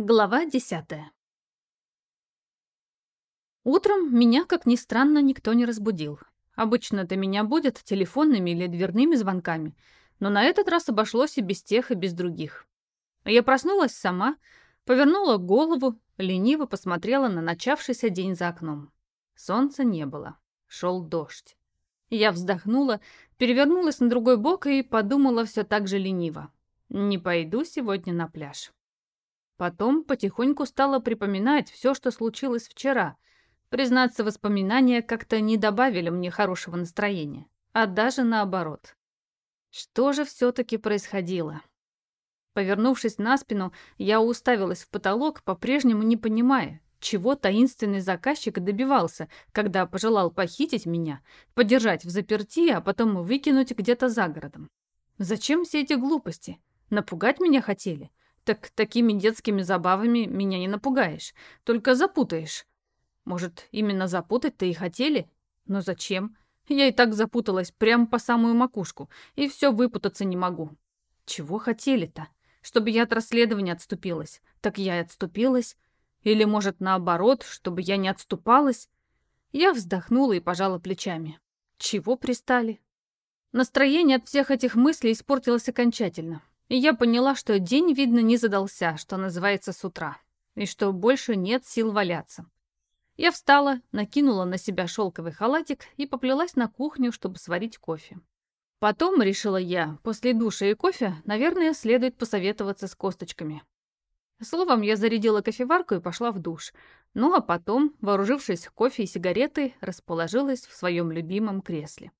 Глава десятая Утром меня, как ни странно, никто не разбудил. Обычно это меня будет телефонными или дверными звонками, но на этот раз обошлось и без тех, и без других. Я проснулась сама, повернула голову, лениво посмотрела на начавшийся день за окном. Солнца не было, шел дождь. Я вздохнула, перевернулась на другой бок и подумала все так же лениво. Не пойду сегодня на пляж. Потом потихоньку стала припоминать все, что случилось вчера. Признаться, воспоминания как-то не добавили мне хорошего настроения, а даже наоборот. Что же все-таки происходило? Повернувшись на спину, я уставилась в потолок, по-прежнему не понимая, чего таинственный заказчик добивался, когда пожелал похитить меня, подержать в заперти, а потом выкинуть где-то за городом. Зачем все эти глупости? Напугать меня хотели? Так такими детскими забавами меня не напугаешь, только запутаешь. Может, именно запутать-то и хотели? Но зачем? Я и так запуталась прямо по самую макушку, и все выпутаться не могу. Чего хотели-то? Чтобы я от расследования отступилась. Так я и отступилась. Или, может, наоборот, чтобы я не отступалась? Я вздохнула и пожала плечами. Чего пристали? Настроение от всех этих мыслей испортилось окончательно. И я поняла, что день, видно, не задался, что называется, с утра, и что больше нет сил валяться. Я встала, накинула на себя шелковый халатик и поплелась на кухню, чтобы сварить кофе. Потом, решила я, после душа и кофе, наверное, следует посоветоваться с косточками. Словом, я зарядила кофеварку и пошла в душ. Ну а потом, вооружившись кофе и сигаретой, расположилась в своем любимом кресле.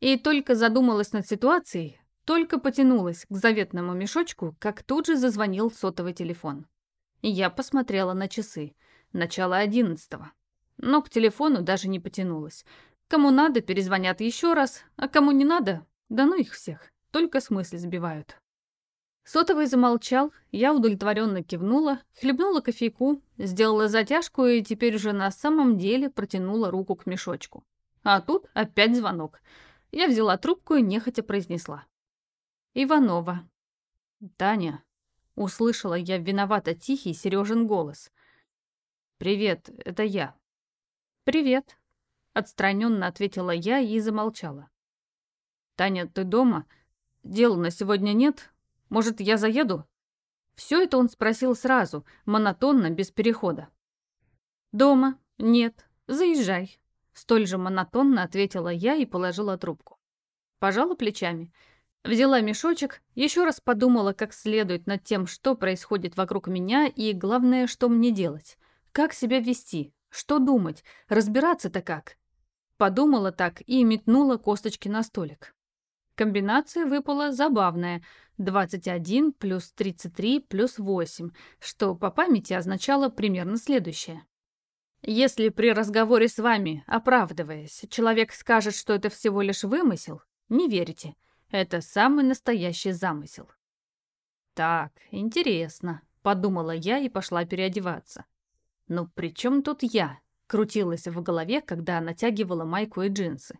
И только задумалась над ситуацией, только потянулась к заветному мешочку, как тут же зазвонил сотовый телефон. Я посмотрела на часы. Начало одиннадцатого. Но к телефону даже не потянулась. Кому надо, перезвонят еще раз, а кому не надо, да ну их всех. Только смысл сбивают. Сотовый замолчал, я удовлетворенно кивнула, хлебнула кофейку, сделала затяжку и теперь уже на самом деле протянула руку к мешочку. А тут опять звонок. Я взяла трубку и нехотя произнесла. Иванова. «Таня», — услышала я виновато тихий Сережин голос. «Привет, это я». «Привет», — отстраненно ответила я и замолчала. «Таня, ты дома? Дела на сегодня нет? Может, я заеду?» Все это он спросил сразу, монотонно, без перехода. «Дома? Нет. Заезжай», — столь же монотонно ответила я и положила трубку. Пожала плечами — Взяла мешочек, еще раз подумала как следует над тем, что происходит вокруг меня и, главное, что мне делать. Как себя вести, что думать, разбираться-то как. Подумала так и метнула косточки на столик. Комбинация выпала забавная. 21 плюс 33 плюс 8, что по памяти означало примерно следующее. Если при разговоре с вами, оправдываясь, человек скажет, что это всего лишь вымысел, не верите – это самый настоящий замысел. Так, интересно, подумала я и пошла переодеваться. Но при чем тут я? Крутилась в голове, когда натягивала майку и джинсы.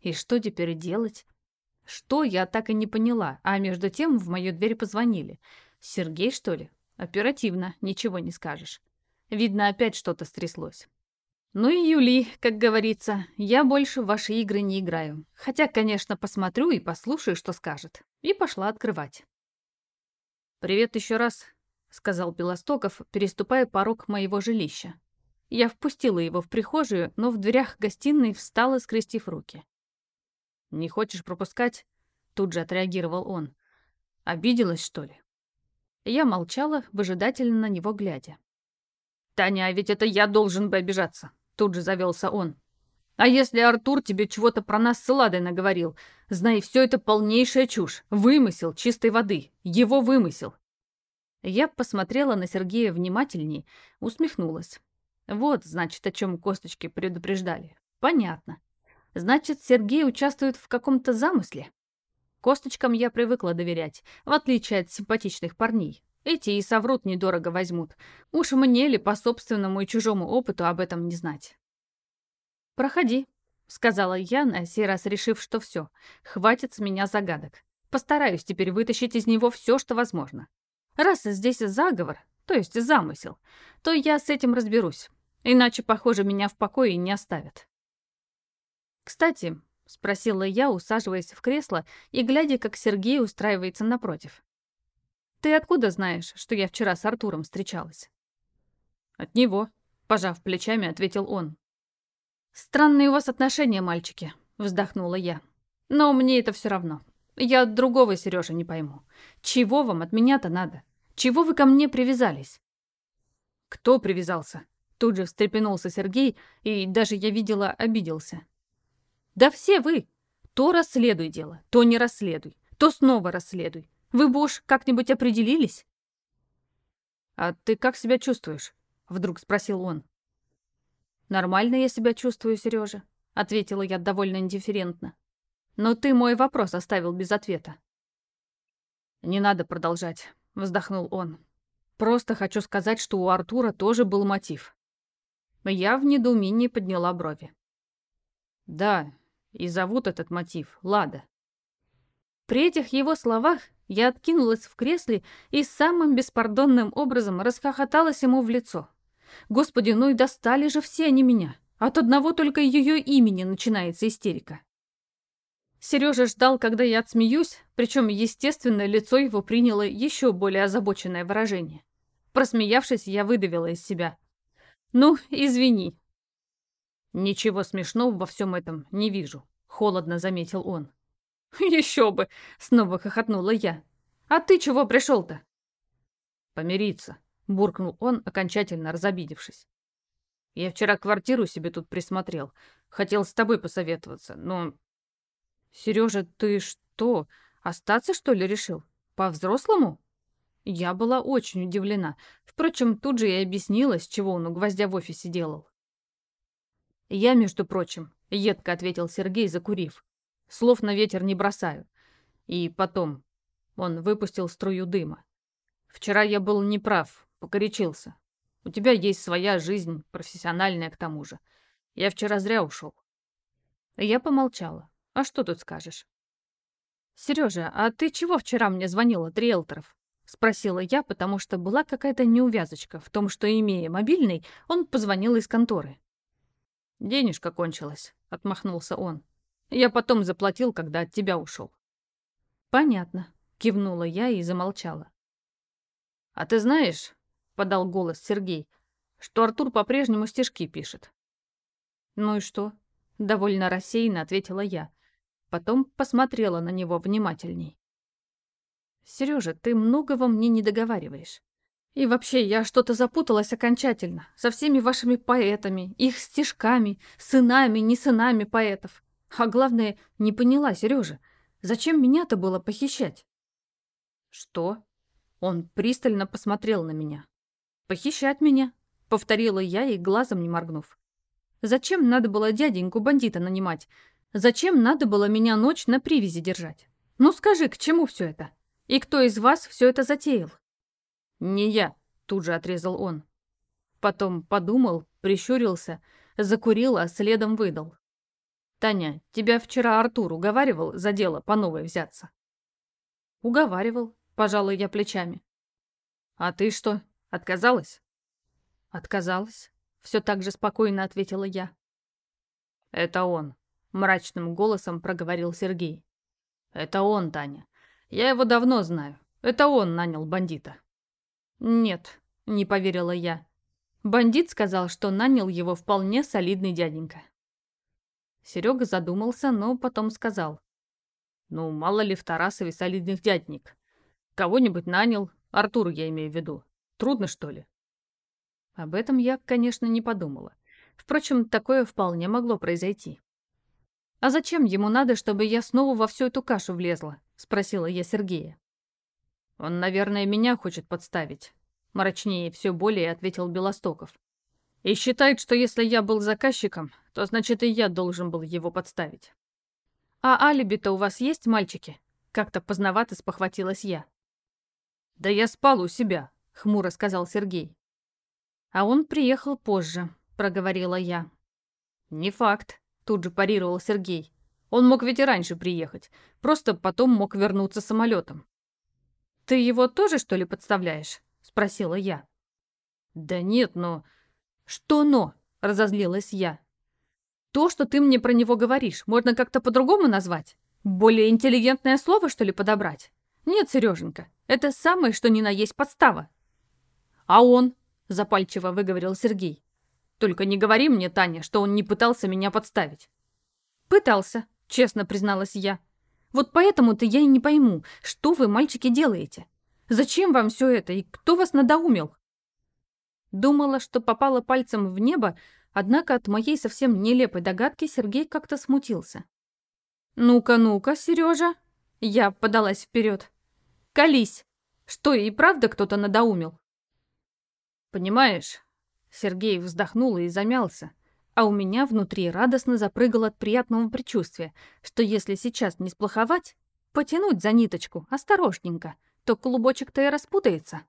И что теперь делать? Что, я так и не поняла, а между тем в мою дверь позвонили. Сергей, что ли? Оперативно, ничего не скажешь. Видно, опять что-то стряслось. Ну и Юли, как говорится, я больше в ваши игры не играю. Хотя, конечно, посмотрю и послушаю, что скажет. И пошла открывать. «Привет еще раз», — сказал Белостоков, переступая порог моего жилища. Я впустила его в прихожую, но в дверях гостиной встала, скрестив руки. «Не хочешь пропускать?» — тут же отреагировал он. «Обиделась, что ли?» Я молчала, выжидательно на него глядя. «Таня, а ведь это я должен бы обижаться. Тут же завелся он. А если Артур тебе чего-то про нас с Ладой наговорил? Знай, все это полнейшая чушь. Вымысел чистой воды. Его вымысел. Я посмотрела на Сергея внимательней, усмехнулась. Вот, значит, о чем косточки предупреждали. Понятно. Значит, Сергей участвует в каком-то замысле? Косточкам я привыкла доверять, в отличие от симпатичных парней. Эти и соврут недорого возьмут. Уж мне ли по собственному и чужому опыту об этом не знать. «Проходи», — сказала я, на сей раз решив, что все, хватит с меня загадок. Постараюсь теперь вытащить из него все, что возможно. Раз здесь заговор, то есть замысел, то я с этим разберусь. Иначе, похоже, меня в покое не оставят. Кстати, — спросила я, усаживаясь в кресло и глядя, как Сергей устраивается напротив. «Ты откуда знаешь, что я вчера с Артуром встречалась?» «От него», — пожав плечами, ответил он. «Странные у вас отношения, мальчики», — вздохнула я. «Но мне это все равно. Я от другого Сережа не пойму. Чего вам от меня-то надо? Чего вы ко мне привязались?» «Кто привязался?» Тут же встрепенулся Сергей, и даже я видела, обиделся. Да все вы. То расследуй дело, то не расследуй, то снова расследуй. Вы бы уж как-нибудь определились? А ты как себя чувствуешь? Вдруг спросил он. Нормально я себя чувствую, Сережа, ответила я довольно индифферентно. Но ты мой вопрос оставил без ответа. Не надо продолжать, вздохнул он. Просто хочу сказать, что у Артура тоже был мотив. Я в недоумении подняла брови. Да, и зовут этот мотив Лада. При этих его словах я откинулась в кресле и самым беспардонным образом расхохоталась ему в лицо. Господи, ну и достали же все они меня. От одного только ее имени начинается истерика. Сережа ждал, когда я отсмеюсь, причем, естественно, лицо его приняло еще более озабоченное выражение. Просмеявшись, я выдавила из себя. «Ну, извини, «Ничего смешного во всем этом не вижу», — холодно заметил он. «Еще бы!» — снова хохотнула я. «А ты чего пришел-то?» «Помириться», — буркнул он, окончательно разобидевшись. «Я вчера квартиру себе тут присмотрел. Хотел с тобой посоветоваться, но...» «Сережа, ты что, остаться, что ли, решил? По-взрослому?» Я была очень удивлена. Впрочем, тут же и объяснила, с чего он у гвоздя в офисе делал. «Я, между прочим», — едко ответил Сергей, закурив. «Слов на ветер не бросаю. И потом...» Он выпустил струю дыма. «Вчера я был неправ, покорячился. У тебя есть своя жизнь, профессиональная к тому же. Я вчера зря ушел». Я помолчала. «А что тут скажешь?» «Сережа, а ты чего вчера мне звонил от риэлторов?» Спросила я, потому что была какая-то неувязочка в том, что, имея мобильный, он позвонил из конторы. «Денежка кончилась», — отмахнулся он. «Я потом заплатил, когда от тебя ушел». «Понятно», — кивнула я и замолчала. «А ты знаешь», — подал голос Сергей, «что Артур по-прежнему стишки пишет». «Ну и что?» — довольно рассеянно ответила я. Потом посмотрела на него внимательней. «Сережа, ты многого мне не договариваешь. И вообще, я что-то запуталась окончательно. Со всеми вашими поэтами, их стишками, сынами, не сынами поэтов. А главное, не поняла, Сережа, зачем меня-то было похищать? Что? Он пристально посмотрел на меня. Похищать меня? Повторила я и глазом не моргнув. Зачем надо было дяденьку бандита нанимать? Зачем надо было меня ночь на привязи держать? Ну скажи, к чему все это? И кто из вас все это затеял? «Не я», — тут же отрезал он. Потом подумал, прищурился, закурил, а следом выдал. «Таня, тебя вчера Артур уговаривал за дело по новой взяться?» «Уговаривал», — пожалуй я плечами. «А ты что, отказалась?» «Отказалась», — все так же спокойно ответила я. «Это он», — мрачным голосом проговорил Сергей. «Это он, Таня. Я его давно знаю. Это он нанял бандита». «Нет», — не поверила я. Бандит сказал, что нанял его вполне солидный дяденька. Серега задумался, но потом сказал. «Ну, мало ли в Тарасове солидных дядник. Кого-нибудь нанял, Артуру я имею в виду. Трудно, что ли?» Об этом я, конечно, не подумала. Впрочем, такое вполне могло произойти. «А зачем ему надо, чтобы я снова во всю эту кашу влезла?» — спросила я Сергея. «Он, наверное, меня хочет подставить», — мрачнее все более ответил Белостоков. «И считает, что если я был заказчиком, то значит и я должен был его подставить». «А алиби-то у вас есть, мальчики?» — как-то поздновато спохватилась я. «Да я спал у себя», — хмуро сказал Сергей. «А он приехал позже», — проговорила я. «Не факт», — тут же парировал Сергей. «Он мог ведь и раньше приехать, просто потом мог вернуться самолетом. «Ты его тоже, что ли, подставляешь?» — спросила я. «Да нет, но...» «Что «но»?» — разозлилась я. «То, что ты мне про него говоришь, можно как-то по-другому назвать? Более интеллигентное слово, что ли, подобрать? Нет, Сереженька, это самое, что ни на есть подстава». «А он?» — запальчиво выговорил Сергей. «Только не говори мне, Таня, что он не пытался меня подставить». «Пытался», — честно призналась я. «Вот поэтому-то я и не пойму, что вы, мальчики, делаете. Зачем вам все это и кто вас надоумил?» Думала, что попала пальцем в небо, однако от моей совсем нелепой догадки Сергей как-то смутился. «Ну-ка, ну-ка, Сережа!» Я подалась вперед. «Колись! Что, и правда кто-то надоумил?» «Понимаешь...» Сергей вздохнул и замялся, а у меня внутри радостно запрыгал от приятного предчувствия, что если сейчас не сплоховать, потянуть за ниточку, осторожненько, то клубочек-то и распутается.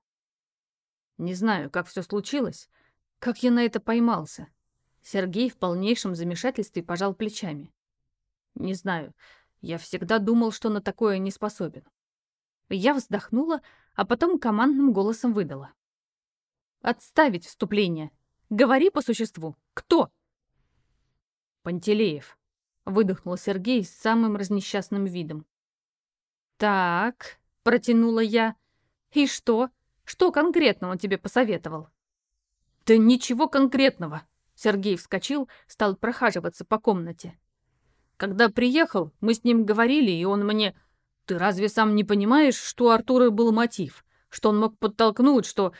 Не знаю, как все случилось, как я на это поймался. Сергей в полнейшем замешательстве пожал плечами. Не знаю, я всегда думал, что на такое не способен. Я вздохнула, а потом командным голосом выдала. «Отставить вступление. Говори по существу. Кто?» «Пантелеев», — выдохнул Сергей с самым разнесчастным видом. «Так», — протянула я. «И что? Что конкретно он тебе посоветовал?» «Да ничего конкретного!» Сергей вскочил, стал прохаживаться по комнате. «Когда приехал, мы с ним говорили, и он мне... Ты разве сам не понимаешь, что у Артура был мотив? Что он мог подтолкнуть, что...»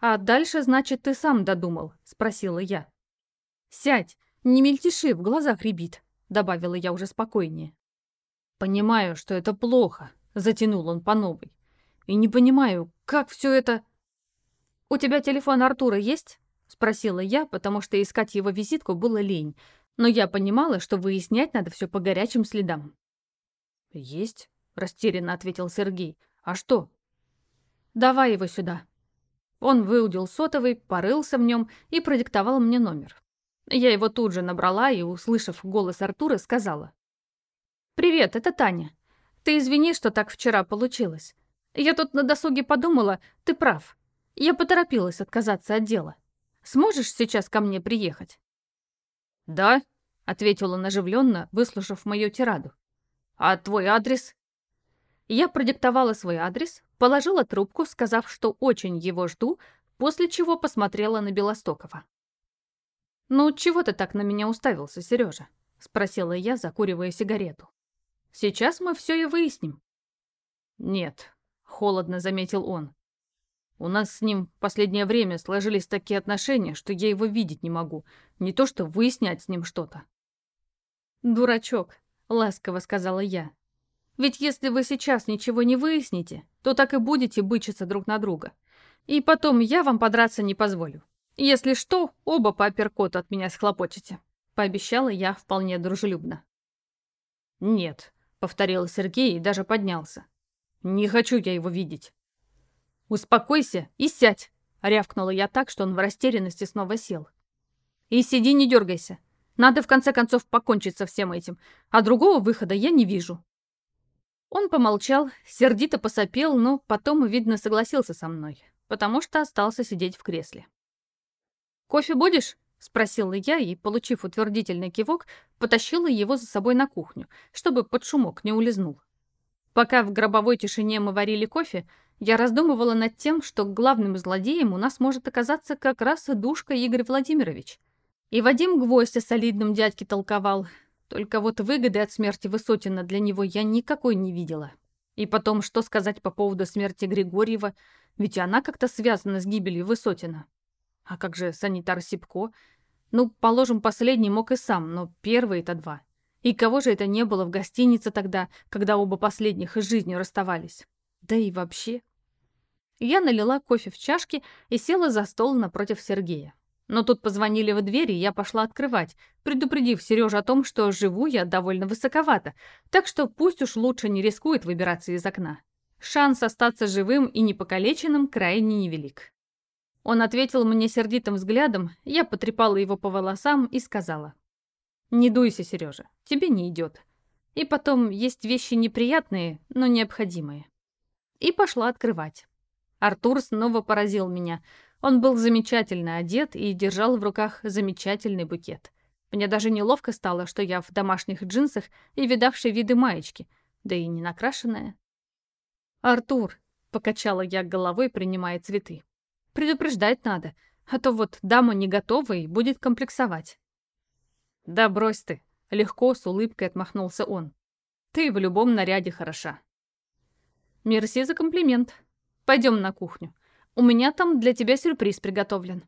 «А дальше, значит, ты сам додумал?» — спросила я. «Сядь, не мельтеши, в глазах рябит», — добавила я уже спокойнее. «Понимаю, что это плохо», — затянул он по новой. «И не понимаю, как все это...» «У тебя телефон Артура есть?» — спросила я, потому что искать его визитку было лень. Но я понимала, что выяснять надо все по горячим следам. «Есть», — растерянно ответил Сергей. «А что?» «Давай его сюда». Он выудил сотовый, порылся в нем и продиктовал мне номер. Я его тут же набрала и, услышав голос Артура, сказала. «Привет, это Таня. Ты извини, что так вчера получилось. Я тут на досуге подумала, ты прав. Я поторопилась отказаться от дела. Сможешь сейчас ко мне приехать?» «Да», — ответил он оживленно, выслушав мою тираду. «А твой адрес?» Я продиктовала свой адрес, положила трубку, сказав, что очень его жду, после чего посмотрела на Белостокова. «Ну, чего ты так на меня уставился, Сережа?» — спросила я, закуривая сигарету. «Сейчас мы все и выясним». «Нет», холодно заметил он. У нас с ним в последнее время сложились такие отношения, что я его видеть не могу, не то что выяснять с ним что-то. «Дурачок», — ласково сказала я. «Ведь если вы сейчас ничего не выясните, то так и будете бычиться друг на друга. И потом я вам подраться не позволю. Если что, оба по апперкоту от меня схлопочете», — пообещала я вполне дружелюбно. «Нет», — повторил Сергей и даже поднялся. Не хочу я его видеть. Успокойся и сядь, рявкнула я так, что он в растерянности снова сел. И сиди, не дергайся. Надо в конце концов покончить со всем этим, а другого выхода я не вижу. Он помолчал, сердито посопел, но потом, видно, согласился со мной, потому что остался сидеть в кресле. «Кофе будешь?» — спросила я и, получив утвердительный кивок, потащила его за собой на кухню, чтобы под шумок не улизнул. Пока в гробовой тишине мы варили кофе, я раздумывала над тем, что главным злодеем у нас может оказаться как раз душка Игорь Владимирович. И Вадим Гвоздь о солидном дядьке толковал. Только вот выгоды от смерти Высотина для него я никакой не видела. И потом, что сказать по поводу смерти Григорьева, ведь она как-то связана с гибелью Высотина. А как же санитар Сипко? Ну, положим, последний мог и сам, но первые-то два. И кого же это не было в гостинице тогда, когда оба последних из жизни расставались? Да и вообще. Я налила кофе в чашки и села за стол напротив Сергея. Но тут позвонили в дверь, и я пошла открывать, предупредив Сережу о том, что живу я довольно высоковато, так что пусть уж лучше не рискует выбираться из окна. Шанс остаться живым и непокалеченным крайне невелик. Он ответил мне сердитым взглядом, я потрепала его по волосам и сказала. Не дуйся, Сережа, тебе не идет. И потом есть вещи неприятные, но необходимые. И пошла открывать. Артур снова поразил меня. Он был замечательно одет и держал в руках замечательный букет. Мне даже неловко стало, что я в домашних джинсах и видавшей виды маечки, да и не накрашенная. «Артур», — покачала я головой, принимая цветы, — «предупреждать надо, а то вот дама не готова и будет комплексовать». «Да брось ты», — легко с улыбкой отмахнулся он. «Ты в любом наряде хороша». «Мерси за комплимент. Пойдем на кухню. У меня там для тебя сюрприз приготовлен».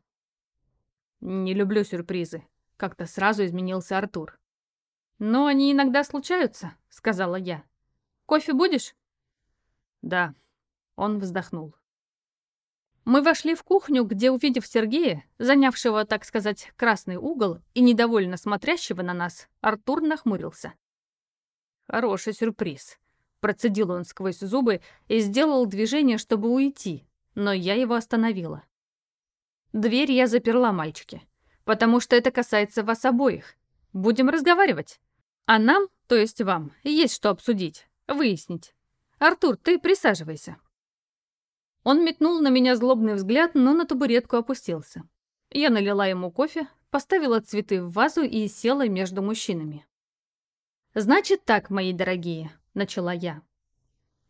«Не люблю сюрпризы», — как-то сразу изменился Артур. «Но они иногда случаются», — сказала я. «Кофе будешь?» «Да», — он вздохнул. Мы вошли в кухню, где, увидев Сергея, занявшего, так сказать, красный угол и недовольно смотрящего на нас, Артур нахмурился. «Хороший сюрприз», — процедил он сквозь зубы и сделал движение, чтобы уйти, но я его остановила. Дверь я заперла, мальчики, потому что это касается вас обоих. Будем разговаривать. А нам, то есть вам, есть что обсудить, выяснить. Артур, ты присаживайся. Он метнул на меня злобный взгляд, но на табуретку опустился. Я налила ему кофе, поставила цветы в вазу и села между мужчинами. «Значит так, мои дорогие», — начала я.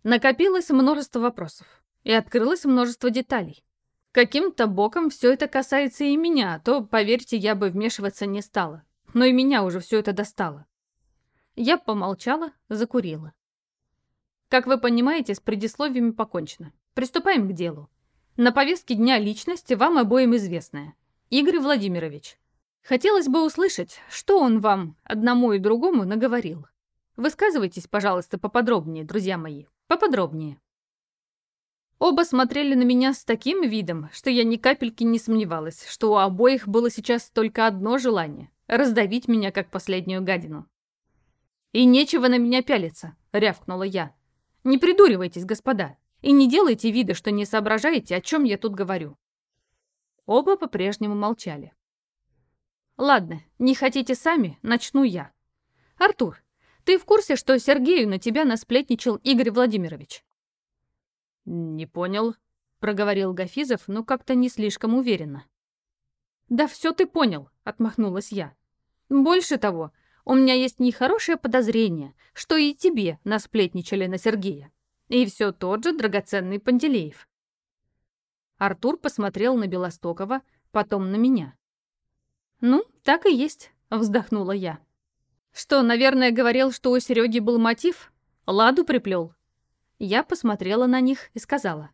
Накопилось множество вопросов и открылось множество деталей. Каким-то боком все это касается и меня, а то, поверьте, я бы вмешиваться не стала. Но и меня уже все это достало. Я помолчала, закурила. Как вы понимаете, с предисловиями покончено. Приступаем к делу. На повестке дня личности вам обоим известная. Игорь Владимирович. Хотелось бы услышать, что он вам, одному и другому, наговорил. Высказывайтесь, пожалуйста, поподробнее, друзья мои, поподробнее. Оба смотрели на меня с таким видом, что я ни капельки не сомневалась, что у обоих было сейчас только одно желание — раздавить меня, как последнюю гадину. «И нечего на меня пялиться», — рявкнула я. «Не придуривайтесь, господа, и не делайте вида, что не соображаете, о чем я тут говорю». Оба по-прежнему молчали. «Ладно, не хотите сами, начну я. Артур, ты в курсе, что Сергею на тебя насплетничал Игорь Владимирович?» «Не понял», — проговорил Гафизов, но как-то не слишком уверенно. «Да все ты понял», — отмахнулась я. «Больше того, у меня есть нехорошее подозрение, что и тебе насплетничали на Сергея. И все тот же драгоценный Пантелеев». Артур посмотрел на Белостокова, потом на меня. «Ну, так и есть», — вздохнула я. «Что, наверное, говорил, что у Сереги был мотив? Ладу приплел?» Я посмотрела на них и сказала.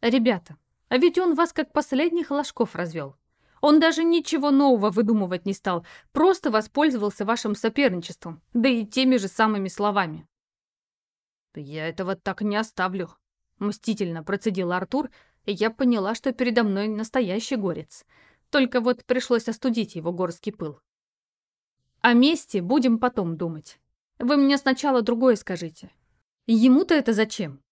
«Ребята, а ведь он вас как последних ложков развел. Он даже ничего нового выдумывать не стал, просто воспользовался вашим соперничеством, да и теми же самыми словами». «Я этого так не оставлю», — мстительно процедил Артур, и я поняла, что передо мной настоящий горец. Только вот пришлось остудить его горский пыл. О мести будем потом думать. Вы мне сначала другое скажите. Ему-то это зачем?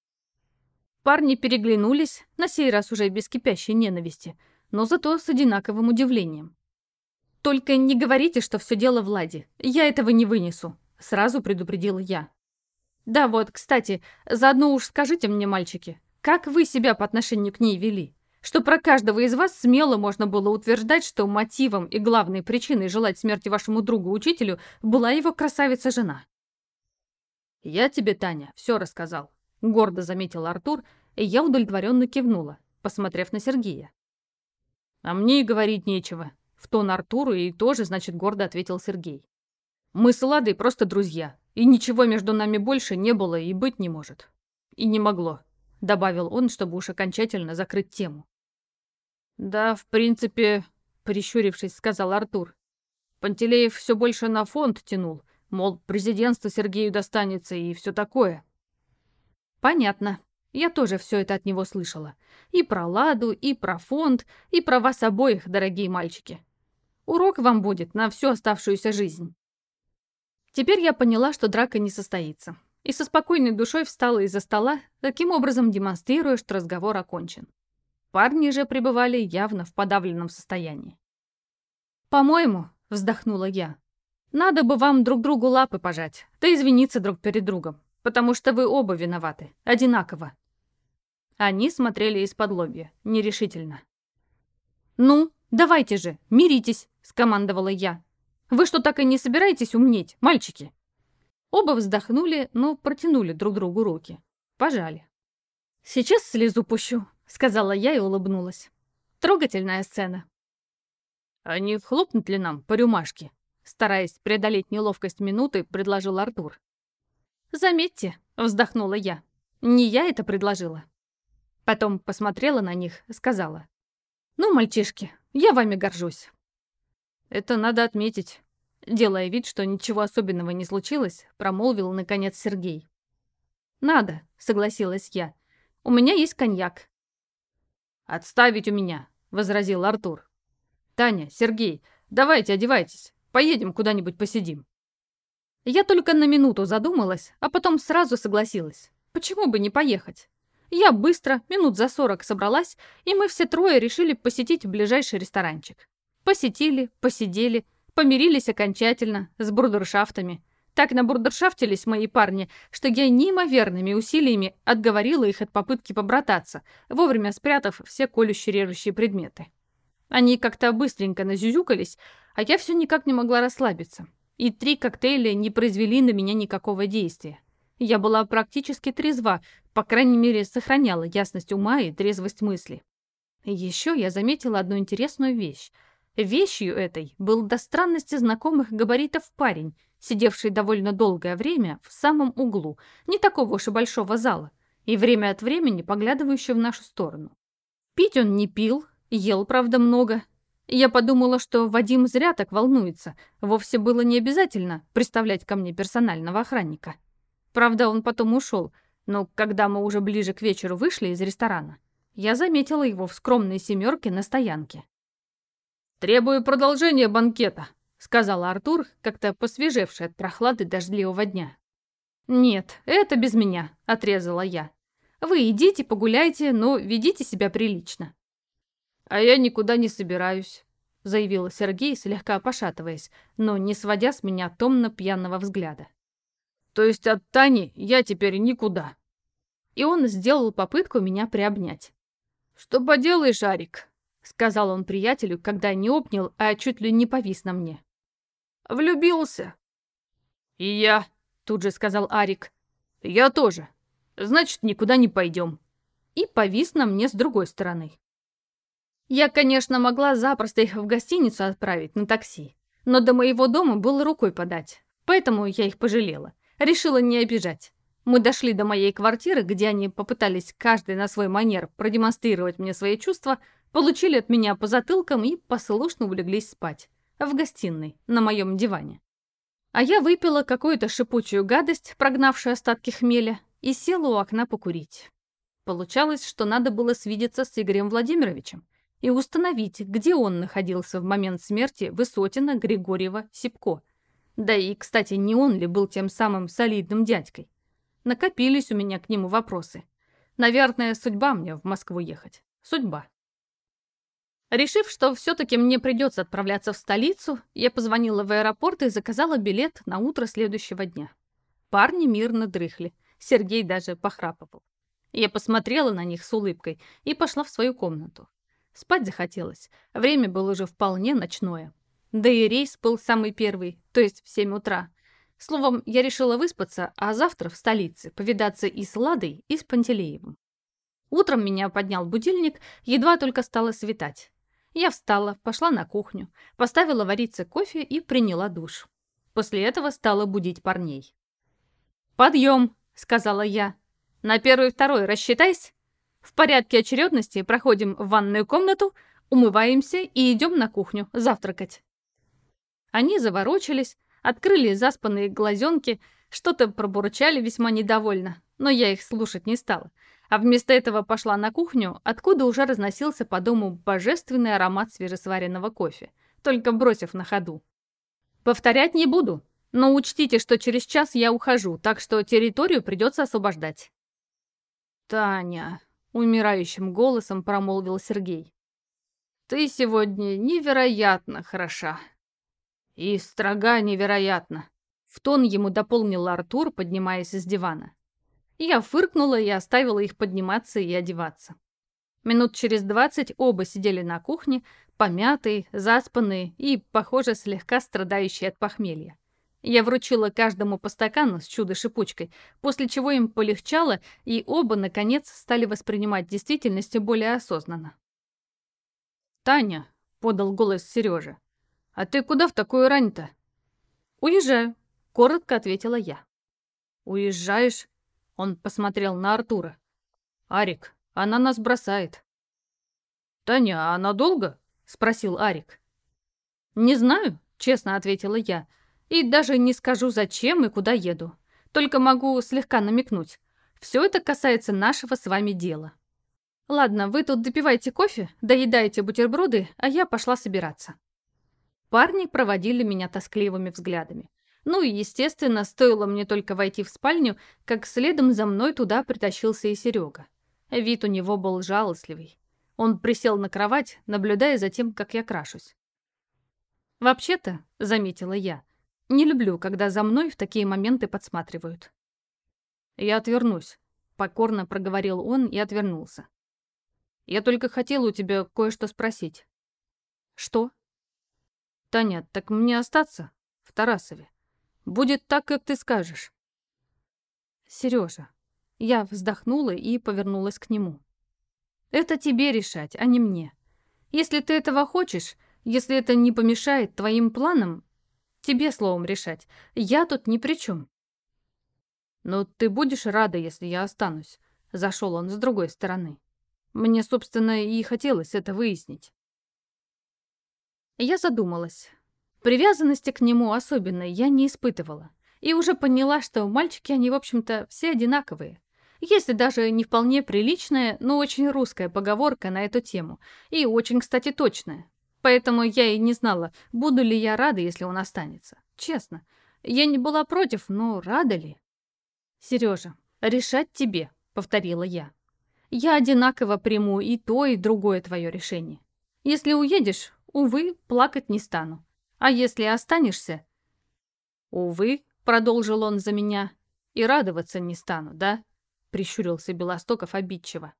Парни переглянулись, на сей раз уже без кипящей ненависти, но зато с одинаковым удивлением. «Только не говорите, что все дело в Ладе. Я этого не вынесу», — сразу предупредила я. «Да вот, кстати, заодно уж скажите мне, мальчики, как вы себя по отношению к ней вели? Что про каждого из вас смело можно было утверждать, что мотивом и главной причиной желать смерти вашему другу-учителю была его красавица-жена?» «Я тебе, Таня, все рассказал», — гордо заметил Артур, и я удовлетворенно кивнула, посмотрев на Сергея. «А мне и говорить нечего», — в тон Артуру и тоже, значит, гордо ответил Сергей. «Мы с Ладой просто друзья, и ничего между нами больше не было и быть не может. И не могло», — добавил он, чтобы уж окончательно закрыть тему. «Да, в принципе», — прищурившись, сказал Артур. «Пантелеев все больше на фонд тянул, Мол, президентство Сергею достанется и все такое. Понятно. Я тоже все это от него слышала. И про Ладу, и про фонд, и про вас обоих, дорогие мальчики. Урок вам будет на всю оставшуюся жизнь. Теперь я поняла, что драка не состоится. И со спокойной душой встала из-за стола, таким образом демонстрируя, что разговор окончен. Парни же пребывали явно в подавленном состоянии. «По-моему», — вздохнула я, надо бы вам друг другу лапы пожать, да извиниться друг перед другом, потому что вы оба виноваты, одинаково». Они смотрели из-под лобья, нерешительно. «Ну, давайте же, миритесь», — скомандовала я. «Вы что, так и не собираетесь умнеть, мальчики?» Оба вздохнули, но протянули друг другу руки. Пожали. «Сейчас слезу пущу», — сказала я и улыбнулась. Трогательная сцена. «А не хлопнут ли нам по рюмашке?» Стараясь преодолеть неловкость минуты, предложил Артур. «Заметьте», — вздохнула я, — «не я это предложила». Потом посмотрела на них, сказала. «Ну, мальчишки, я вами горжусь». «Это надо отметить», — делая вид, что ничего особенного не случилось, промолвил, наконец, Сергей. «Надо», — согласилась я. «У меня есть коньяк». «Отставить у меня», — возразил Артур. «Таня, Сергей, давайте одевайтесь. Поедем куда-нибудь посидим». Я только на минуту задумалась, а потом сразу согласилась. Почему бы не поехать? Я быстро, минут за сорок собралась, и мы все трое решили посетить ближайший ресторанчик. Посетили, посидели, помирились окончательно, с бурдершафтами. Так набурдершафтились мои парни, что я неимоверными усилиями отговорила их от попытки побрататься, вовремя спрятав все колюще-режущие предметы. Они как-то быстренько назюзюкались, а я все никак не могла расслабиться. И три коктейля не произвели на меня никакого действия. Я была практически трезва, по крайней мере, сохраняла ясность ума и трезвость мысли. еще я заметила одну интересную вещь. Вещью этой был до странности знакомых габаритов парень, сидевший довольно долгое время в самом углу, не такого уж и большого зала, и время от времени поглядывающий в нашу сторону. Пить он не пил, ел, правда, много. Я подумала, что Вадим зря так волнуется, вовсе было не обязательно представлять ко мне персонального охранника. Правда, он потом ушел, но когда мы уже ближе к вечеру вышли из ресторана, я заметила его в скромной семерке на стоянке. «Требую продолжения банкета», сказал Артур, как-то посвежевший от прохлады дождливого дня. «Нет, это без меня», — отрезала я. «Вы идите, погуляйте, но ведите себя прилично». «А я никуда не собираюсь», — заявил Сергей, слегка пошатываясь, но не сводя с меня томно-пьяного взгляда. «То есть от Тани я теперь никуда». И он сделал попытку меня приобнять. «Что поделаешь, Арик?» — сказал он приятелю, когда не обнял, а чуть ли не повис на мне. Влюбился. И я, тут же сказал Арик. Я тоже. Значит, никуда не пойдем. И повис на мне с другой стороны. Я, конечно, могла запросто их в гостиницу отправить на такси, но до моего дома было рукой подать, поэтому я их пожалела. Решила не обижать. Мы дошли до моей квартиры, где они попытались каждый на свой манер продемонстрировать мне свои чувства, получили от меня по затылкам и послушно улеглись спать в гостиной, на моем диване. А я выпила какую-то шипучую гадость, прогнавшую остатки хмеля, и села у окна покурить. Получалось, что надо было свидеться с Игорем Владимировичем и установить, где он находился в момент смерти Высотина Григорьева Сипко. Да и, кстати, не он ли был тем самым солидным дядькой? Накопились у меня к нему вопросы. Наверное, судьба мне в Москву ехать. Судьба. Решив, что все-таки мне придется отправляться в столицу, я позвонила в аэропорт и заказала билет на утро следующего дня. Парни мирно дрыхли, Сергей даже похрапывал. Я посмотрела на них с улыбкой и пошла в свою комнату. Спать захотелось, время было уже вполне ночное. Да и рейс был самый первый, то есть в 7 утра. Словом, я решила выспаться, а завтра в столице повидаться и с Ладой, и с Пантелеевым. Утром меня поднял будильник, едва только стало светать. Я встала, пошла на кухню, поставила вариться кофе и приняла душ. После этого стала будить парней. «Подъем!» — сказала я. «На первый-второй рассчитайся. В порядке очередности проходим в ванную комнату, умываемся и идем на кухню завтракать». Они заворочились, открыли заспанные глазенки, что-то пробурчали весьма недовольно, но я их слушать не стала а вместо этого пошла на кухню, откуда уже разносился по дому божественный аромат свежесваренного кофе, только бросив на ходу. «Повторять не буду, но учтите, что через час я ухожу, так что территорию придется освобождать». «Таня», — умирающим голосом промолвил Сергей, «ты сегодня невероятно хороша. И строга невероятно», — в тон ему дополнил Артур, поднимаясь с дивана. Я фыркнула и оставила их подниматься и одеваться. Минут через двадцать оба сидели на кухне, помятые, заспанные и, похоже, слегка страдающие от похмелья. Я вручила каждому по стакану с чудо-шипучкой, после чего им полегчало, и оба, наконец, стали воспринимать действительность более осознанно. «Таня», — подал голос Сережа, — «а ты куда в такую рань-то?» «Уезжаю», — коротко ответила я. «Уезжаешь?» — он посмотрел на Артура. «Арик, она нас бросает». «Таня, а она долго?» — спросил Арик. «Не знаю», — честно ответила я, «и даже не скажу, зачем и куда еду. Только могу слегка намекнуть. Все это касается нашего с вами дела». «Ладно, вы тут допивайте кофе, доедаете бутерброды, а я пошла собираться». Парни проводили меня тоскливыми взглядами. Ну и, естественно, стоило мне только войти в спальню, как следом за мной туда притащился и Серега. Вид у него был жалостливый. Он присел на кровать, наблюдая за тем, как я крашусь. «Вообще-то», — заметила я, — «не люблю, когда за мной в такие моменты подсматривают». «Я отвернусь», — покорно проговорил он и отвернулся. «Я только хотел у тебя кое-что спросить». «Что?» «Таня, так мне остаться в Тарасове? Будет так, как ты скажешь». «Сережа». Я вздохнула и повернулась к нему. Это тебе решать, а не мне. Если ты этого хочешь, если это не помешает твоим планам, тебе словом решать. Я тут ни при чем. Но ты будешь рада, если я останусь. Зашел он с другой стороны. Мне, собственно, и хотелось это выяснить. Я задумалась. Привязанности к нему особенной я не испытывала. И уже поняла, что мальчики, они, в общем-то, все одинаковые. Если даже не вполне приличная, но очень русская поговорка на эту тему. И очень, кстати, точная. Поэтому я и не знала, буду ли я рада, если он останется. Честно. Я не была против, но рада ли? Сережа, решать тебе, повторила я. Я одинаково приму и то, и другое твое решение. Если уедешь, увы, плакать не стану. А если останешься... Увы, продолжил он за меня, и радоваться не стану, да? прищурился Белостоков обидчиво.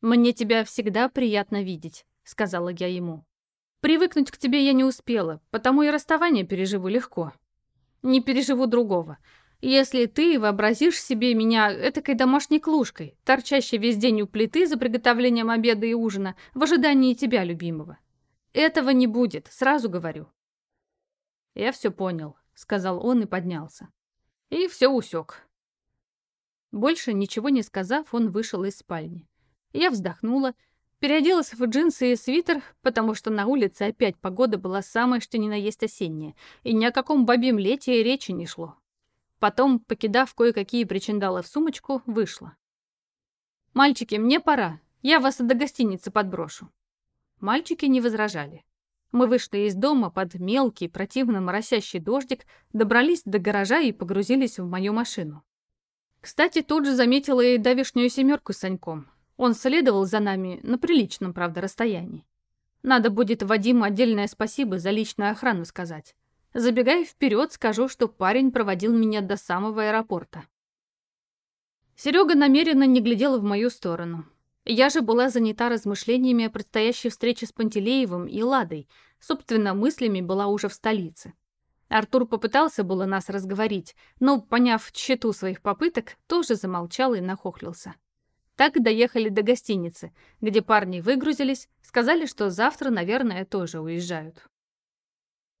«Мне тебя всегда приятно видеть», — сказала я ему. «Привыкнуть к тебе я не успела, потому и расставание переживу легко. Не переживу другого. Если ты вообразишь себе меня этакой домашней клушкой, торчащей весь день у плиты за приготовлением обеда и ужина, в ожидании тебя, любимого. Этого не будет, сразу говорю». «Я все понял», — сказал он и поднялся. И все усек. Больше ничего не сказав, он вышел из спальни. Я вздохнула, переоделась в джинсы и свитер, потому что на улице опять погода была самая что ни на есть осенняя, и ни о каком бабьем лете и речи не шло. Потом, покидав кое-какие причиндалы в сумочку, вышла. «Мальчики, мне пора. Я вас до гостиницы подброшу». Мальчики не возражали. Мы вышли из дома под мелкий, противно моросящий дождик, добрались до гаража и погрузились в мою машину. Кстати, тут же заметила и давишнюю семерку с Саньком. Он следовал за нами на приличном, правда, расстоянии. Надо будет Вадиму отдельное спасибо за личную охрану сказать. Забегая вперед, скажу, что парень проводил меня до самого аэропорта. Серега намеренно не глядел в мою сторону. Я же была занята размышлениями о предстоящей встрече с Пантелеевым и Ладой, собственно, мыслями была уже в столице. Артур попытался было нас разговорить, но, поняв тщету своих попыток, тоже замолчал и нахохлился. Так доехали до гостиницы, где парни выгрузились, сказали, что завтра, наверное, тоже уезжают.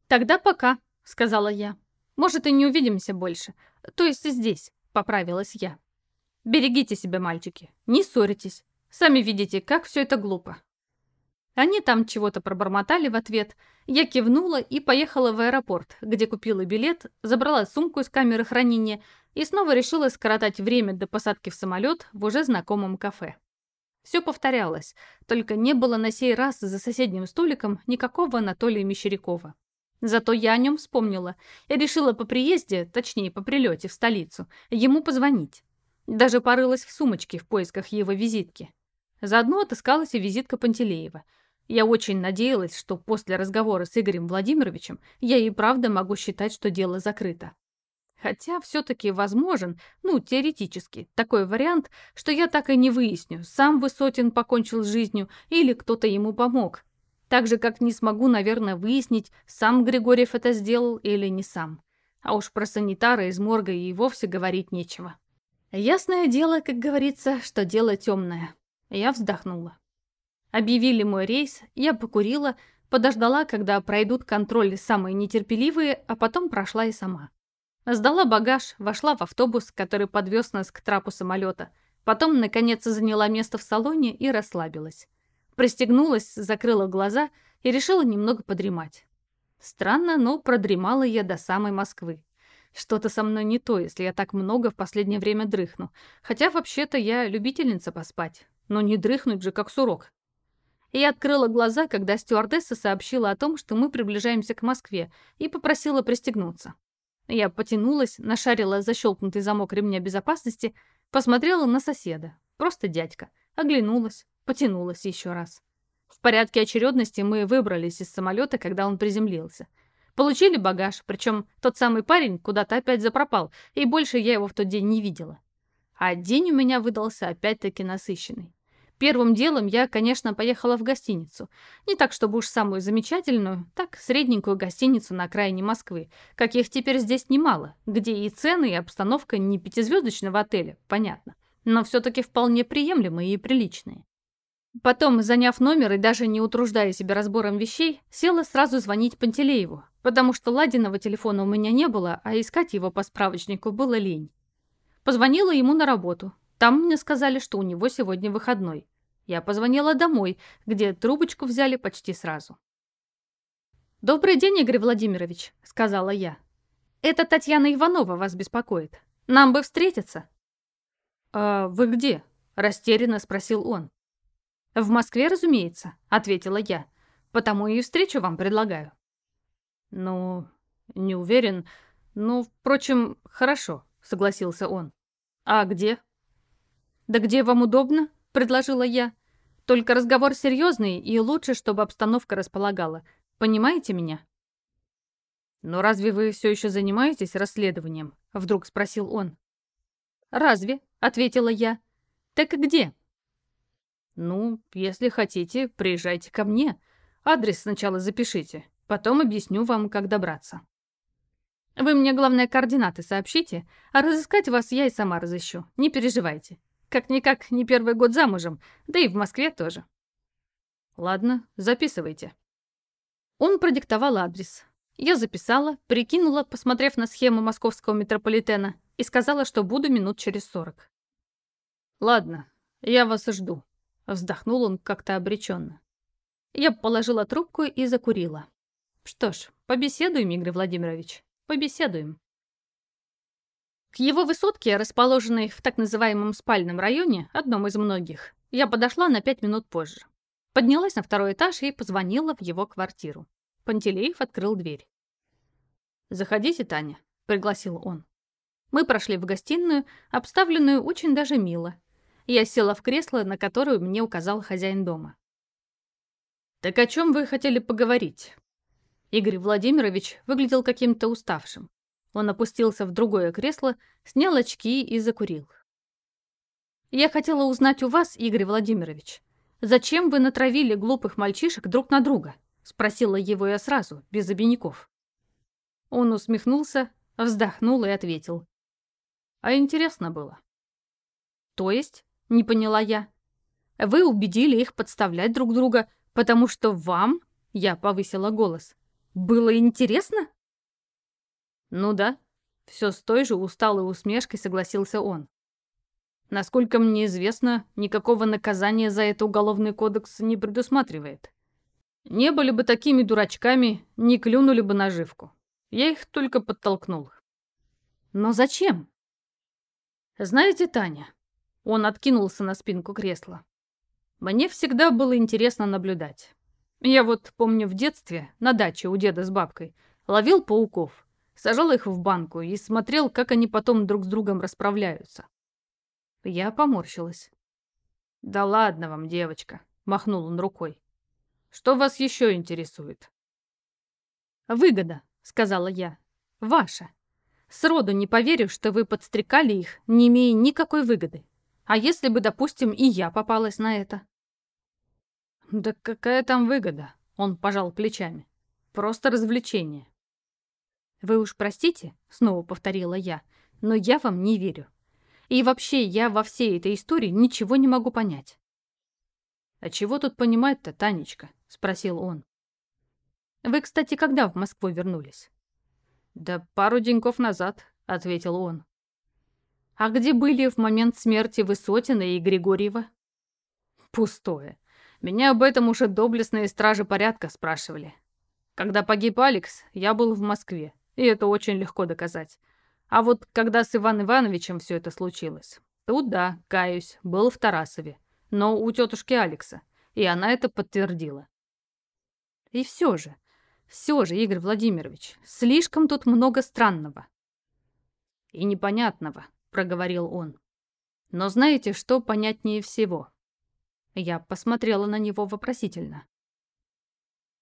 «Тогда пока», — сказала я. «Может, и не увидимся больше. То есть здесь», — поправилась я. «Берегите себя, мальчики, не ссоритесь. Сами видите, как все это глупо». Они там чего-то пробормотали в ответ. Я кивнула и поехала в аэропорт, где купила билет, забрала сумку из камеры хранения и снова решила скоротать время до посадки в самолет в уже знакомом кафе. Все повторялось, только не было на сей раз за соседним столиком никакого Анатолия Мещерякова. Зато я о нем вспомнила и решила по приезде, точнее по прилете в столицу, ему позвонить. Даже порылась в сумочке в поисках его визитки. Заодно отыскалась и визитка Пантелеева – я очень надеялась, что после разговора с Игорем Владимировичем я и правда могу считать, что дело закрыто. Хотя все-таки возможен, ну, теоретически, такой вариант, что я так и не выясню, сам Высотин покончил с жизнью или кто-то ему помог. Так же, как не смогу, наверное, выяснить, сам Григорьев это сделал или не сам. А уж про санитара из морга и вовсе говорить нечего. Ясное дело, как говорится, что дело темное. Я вздохнула. Объявили мой рейс, я покурила, подождала, когда пройдут контроль самые нетерпеливые, а потом прошла и сама. Сдала багаж, вошла в автобус, который подвез нас к трапу самолета. Потом, наконец, заняла место в салоне и расслабилась. Пристегнулась, закрыла глаза и решила немного подремать. Странно, но продремала я до самой Москвы. Что-то со мной не то, если я так много в последнее время дрыхну. Хотя, вообще-то, я любительница поспать. Но не дрыхнуть же, как сурок. Я открыла глаза, когда стюардесса сообщила о том, что мы приближаемся к Москве, и попросила пристегнуться. Я потянулась, нашарила защелкнутый замок ремня безопасности, посмотрела на соседа, просто дядька, оглянулась, потянулась еще раз. В порядке очередности мы выбрались из самолета, когда он приземлился. Получили багаж, причем тот самый парень куда-то опять запропал, и больше я его в тот день не видела. А день у меня выдался опять-таки насыщенный. Первым делом я, конечно, поехала в гостиницу. Не так, чтобы уж самую замечательную, так средненькую гостиницу на окраине Москвы, каких теперь здесь немало, где и цены, и обстановка не пятизвездочного отеля, понятно, но все-таки вполне приемлемые и приличные. Потом, заняв номер и даже не утруждая себя разбором вещей, села сразу звонить Пантелееву, потому что Ладиного телефона у меня не было, а искать его по справочнику было лень. Позвонила ему на работу, там мне сказали, что у него сегодня выходной. Я позвонила домой, где трубочку взяли почти сразу. «Добрый день, Игорь Владимирович», — сказала я. «Это Татьяна Иванова вас беспокоит. Нам бы встретиться». «А вы где?» — растерянно спросил он. «В Москве, разумеется», — ответила я. «Потому и встречу вам предлагаю». «Ну, не уверен. Ну, впрочем, хорошо», — согласился он. «А где?» «Да где вам удобно?» — предложила я. «Только разговор серьезный, и лучше, чтобы обстановка располагала. Понимаете меня?» «Но разве вы все еще занимаетесь расследованием?» — вдруг спросил он. «Разве?» — ответила я. «Так где?» «Ну, если хотите, приезжайте ко мне. Адрес сначала запишите, потом объясню вам, как добраться». «Вы мне, главное, координаты сообщите, а разыскать вас я и сама разыщу. Не переживайте. Как-никак не первый год замужем, да и в Москве тоже. Ладно, записывайте. Он продиктовал адрес. Я записала, прикинула, посмотрев на схему московского метрополитена, и сказала, что буду минут через сорок. «Ладно, я вас жду», — вздохнул он как-то обреченно. Я положила трубку и закурила. «Что ж, побеседуем, Игорь Владимирович, побеседуем». К его высотке, расположенной в так называемом спальном районе, одном из многих, я подошла на пять минут позже. Поднялась на второй этаж и позвонила в его квартиру. Пантелеев открыл дверь. «Заходите, Таня», — пригласил он. Мы прошли в гостиную, обставленную очень даже мило. Я села в кресло, на которое мне указал хозяин дома. «Так о чем вы хотели поговорить?» Игорь Владимирович выглядел каким-то уставшим. Он опустился в другое кресло, снял очки и закурил. «Я хотела узнать у вас, Игорь Владимирович, зачем вы натравили глупых мальчишек друг на друга?» Спросила его я сразу, без обиняков. Он усмехнулся, вздохнул и ответил. «А интересно было». «То есть?» — не поняла я. «Вы убедили их подставлять друг друга, потому что вам...» — я повысила голос. «Было интересно?» «Ну да», — все с той же усталой усмешкой согласился он. «Насколько мне известно, никакого наказания за это уголовный кодекс не предусматривает. Не были бы такими дурачками, не клюнули бы наживку. Я их только подтолкнул». «Но зачем?» «Знаете, Таня...» Он откинулся на спинку кресла. «Мне всегда было интересно наблюдать. Я вот помню в детстве, на даче у деда с бабкой, ловил пауков сажал их в банку и смотрел, как они потом друг с другом расправляются. Я поморщилась. «Да ладно вам, девочка», — махнул он рукой. «Что вас еще интересует?» «Выгода», — сказала я. «Ваша. Сроду не поверю, что вы подстрекали их, не имея никакой выгоды. А если бы, допустим, и я попалась на это? Да какая там выгода? Он пожал плечами. Просто развлечение. Вы уж простите, снова повторила я, но я вам не верю. И вообще, я во всей этой истории ничего не могу понять. «А чего тут понимать-то, Танечка?» — спросил он. «Вы, кстати, когда в Москву вернулись?» «Да пару деньков назад», — ответил он. «А где были в момент смерти Высотина и Григорьева?» «Пустое. Меня об этом уже доблестные стражи порядка спрашивали. Когда погиб Алекс, я был в Москве, и это очень легко доказать. А вот когда с Иван Ивановичем все это случилось, тут да, каюсь, был в Тарасове, но у тетушки Алекса, и она это подтвердила. И все же, все же, Игорь Владимирович, слишком тут много странного. И непонятного, проговорил он. Но знаете, что понятнее всего? Я посмотрела на него вопросительно.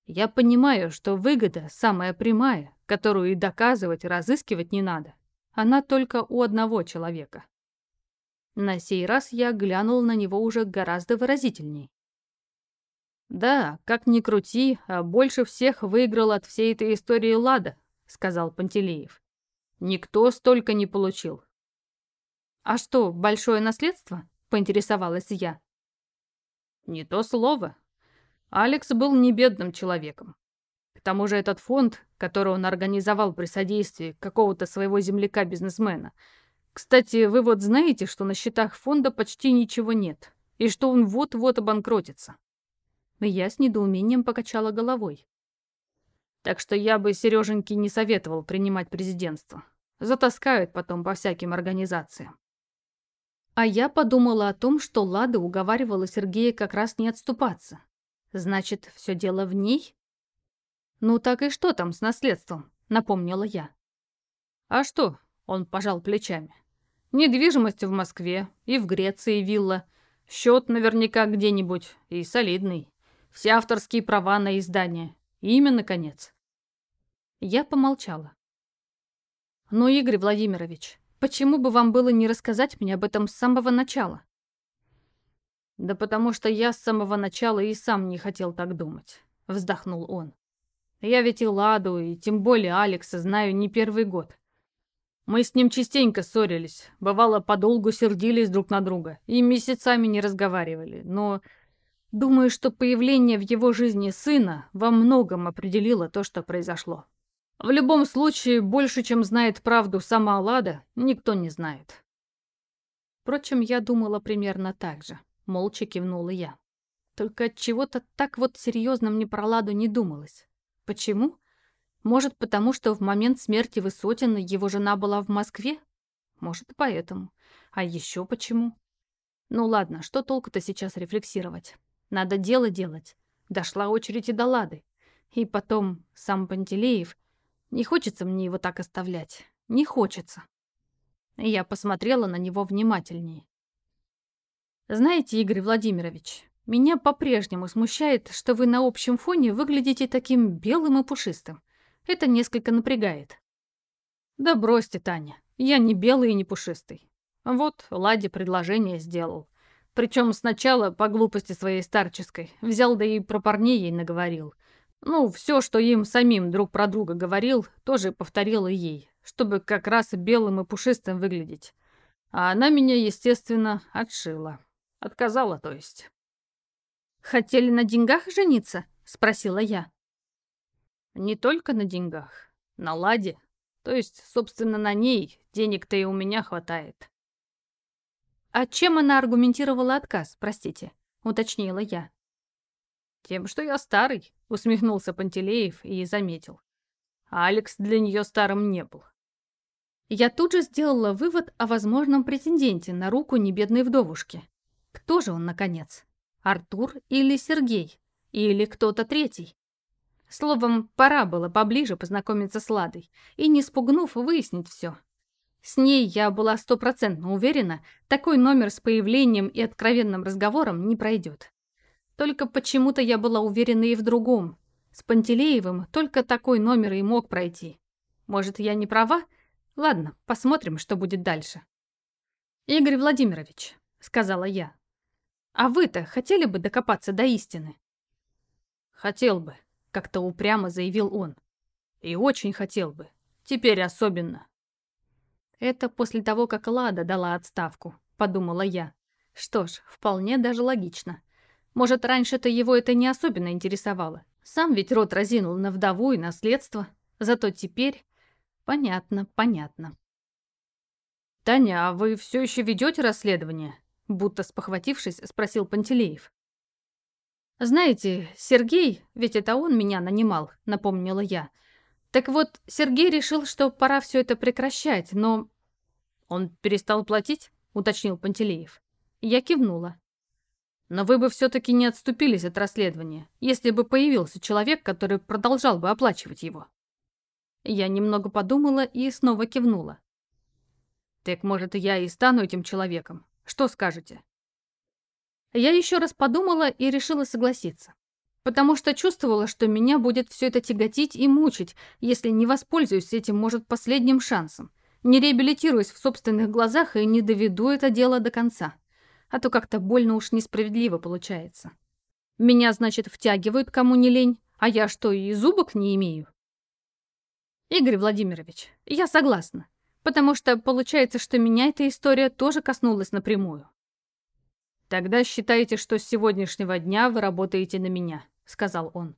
Я понимаю, что выгода самая прямая, которую и доказывать, разыскивать не надо. Она только у одного человека. На сей раз я глянул на него уже гораздо выразительней. «Да, как ни крути, а больше всех выиграл от всей этой истории Лада», — сказал Пантелеев. «Никто столько не получил». «А что, большое наследство?» — поинтересовалась я. «Не то слово. Алекс был не бедным человеком. К тому же этот фонд, который он организовал при содействии какого-то своего земляка-бизнесмена. Кстати, вы вот знаете, что на счетах фонда почти ничего нет, и что он вот-вот обанкротится. Я с недоумением покачала головой. Так что я бы Сереженьке не советовал принимать президентство. Затаскают потом по всяким организациям. А я подумала о том, что Лада уговаривала Сергея как раз не отступаться. Значит, все дело в ней? «Ну так и что там с наследством?» — напомнила я. «А что?» — он пожал плечами. «Недвижимость в Москве и в Греции вилла. Счет наверняка где-нибудь и солидный. Все авторские права на издание. Имя, наконец». Я помолчала. «Ну, Игорь Владимирович, почему бы вам было не рассказать мне об этом с самого начала?» «Да потому что я с самого начала и сам не хотел так думать», — вздохнул он. Я ведь и Ладу, и тем более Алекса знаю не первый год. Мы с ним частенько ссорились, бывало, подолгу сердились друг на друга и месяцами не разговаривали, но думаю, что появление в его жизни сына во многом определило то, что произошло. В любом случае, больше, чем знает правду сама Лада, никто не знает. Впрочем, я думала примерно так же, молча кивнула я. Только от чего-то так вот серьезно мне про Ладу не думалось. Почему? Может, потому что в момент смерти Высотина его жена была в Москве? Может, поэтому. А еще почему? Ну ладно, что толку-то сейчас рефлексировать? Надо дело делать. Дошла очередь и до Лады. И потом, сам Пантелеев. Не хочется мне его так оставлять. Не хочется. Я посмотрела на него внимательнее. Знаете, Игорь Владимирович, меня по-прежнему смущает, что вы на общем фоне выглядите таким белым и пушистым. Это несколько напрягает. Да бросьте, Таня, я не белый и не пушистый. Вот Ладе предложение сделал. Причем сначала, по глупости своей старческой, взял да и про парней ей наговорил. Ну, все, что им самим друг про друга говорил, тоже повторил и ей, чтобы как раз белым и пушистым выглядеть. А она меня, естественно, отшила. Отказала, то есть. «Хотели на деньгах жениться?» — спросила я. «Не только на деньгах. На ладе. То есть, собственно, на ней. Денег-то и у меня хватает». «А чем она аргументировала отказ, простите?» — уточнила я. «Тем, что я старый», — усмехнулся Пантелеев и заметил. А Алекс для нее старым не был. Я тут же сделала вывод о возможном претенденте на руку небедной вдовушки. Кто же он, наконец? Артур или Сергей? Или кто-то третий? Словом, пора было поближе познакомиться с Ладой и, не спугнув, выяснить все. С ней я была стопроцентно уверена, такой номер с появлением и откровенным разговором не пройдет. Только почему-то я была уверена и в другом. С Пантелеевым только такой номер и мог пройти. Может, я не права? Ладно, посмотрим, что будет дальше. Игорь Владимирович, сказала я, а вы-то хотели бы докопаться до истины? Хотел бы, как-то упрямо заявил он. И очень хотел бы. Теперь особенно. Это после того, как Лада дала отставку, подумала я. Что ж, вполне даже логично. Может, раньше-то его это не особенно интересовало. Сам ведь рот разинул на вдову и наследство. Зато теперь... Понятно, понятно. «Таня, а вы все еще ведете расследование?» Будто спохватившись, спросил Пантелеев. «Знаете, Сергей, ведь это он меня нанимал», — напомнила я. «Так вот, Сергей решил, что пора все это прекращать, но...» «Он перестал платить?» — уточнил Пантелеев. Я кивнула. Но вы бы все-таки не отступились от расследования, если бы появился человек, который продолжал бы оплачивать его. Я немного подумала и снова кивнула. Так может, я и стану этим человеком? Что скажете? Я еще раз подумала и решила согласиться. Потому что чувствовала, что меня будет все это тяготить и мучить, если не воспользуюсь этим, может, последним шансом. Не реабилитируюсь в собственных глазах и не доведу это дело до конца а то как-то больно уж несправедливо получается. Меня, значит, втягивают кому не лень, а я что, и зубок не имею? Игорь Владимирович, я согласна, потому что получается, что меня эта история тоже коснулась напрямую. Тогда считайте, что с сегодняшнего дня вы работаете на меня, сказал он.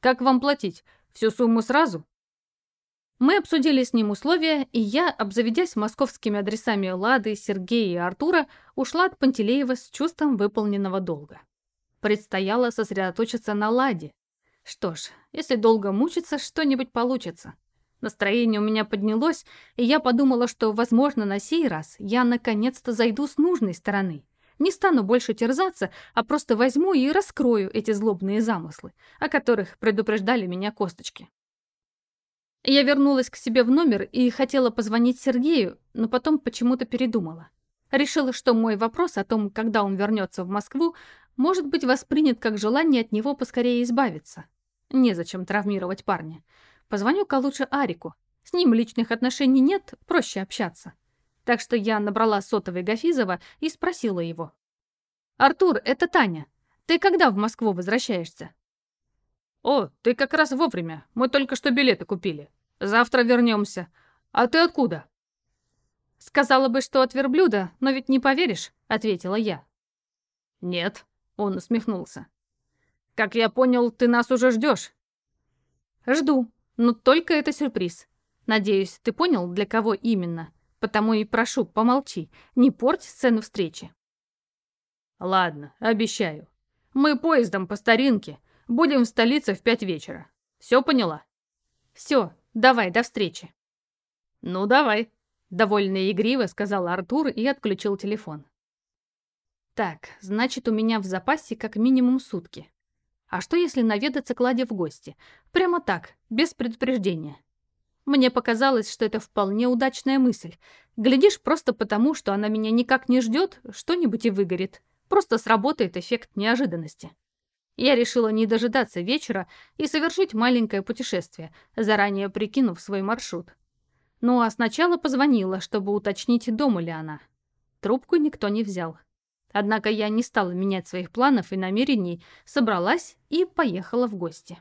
Как вам платить? Всю сумму сразу? Мы обсудили с ним условия, и я, обзаведясь московскими адресами Лады, Сергея и Артура, ушла от Пантелеева с чувством выполненного долга. Предстояло сосредоточиться на Ладе. Что ж, если долго мучиться, что-нибудь получится. Настроение у меня поднялось, и я подумала, что, возможно, на сей раз я наконец-то зайду с нужной стороны. Не стану больше терзаться, а просто возьму и раскрою эти злобные замыслы, о которых предупреждали меня косточки. Я вернулась к себе в номер и хотела позвонить Сергею, но потом почему-то передумала. Решила, что мой вопрос о том, когда он вернется в Москву, может быть воспринят как желание от него поскорее избавиться. Незачем травмировать парня. Позвоню-ка лучше Арику. С ним личных отношений нет, проще общаться. Так что я набрала сотовый Гафизова и спросила его. «Артур, это Таня. Ты когда в Москву возвращаешься?» «О, ты как раз вовремя. Мы только что билеты купили. Завтра вернемся. А ты откуда?» «Сказала бы, что от верблюда, но ведь не поверишь», — ответила я. «Нет», — он усмехнулся. «Как я понял, ты нас уже ждешь?» «Жду, но только это сюрприз. Надеюсь, ты понял, для кого именно. Потому и прошу, помолчи, не порть сцену встречи». «Ладно, обещаю. Мы поездом по старинке, Будем в столице в пять вечера. Все поняла? Все, давай, до встречи. Ну, давай. Довольно игриво сказал Артур и отключил телефон. Так, значит, у меня в запасе как минимум сутки. А что, если наведаться к Ладе в гости? Прямо так, без предупреждения. Мне показалось, что это вполне удачная мысль. Глядишь, просто потому, что она меня никак не ждет, что-нибудь и выгорит. Просто сработает эффект неожиданности. Я решила не дожидаться вечера и совершить маленькое путешествие, заранее прикинув свой маршрут. Ну а сначала позвонила, чтобы уточнить, дома ли она. Трубку никто не взял. Однако я не стала менять своих планов и намерений, собралась и поехала в гости.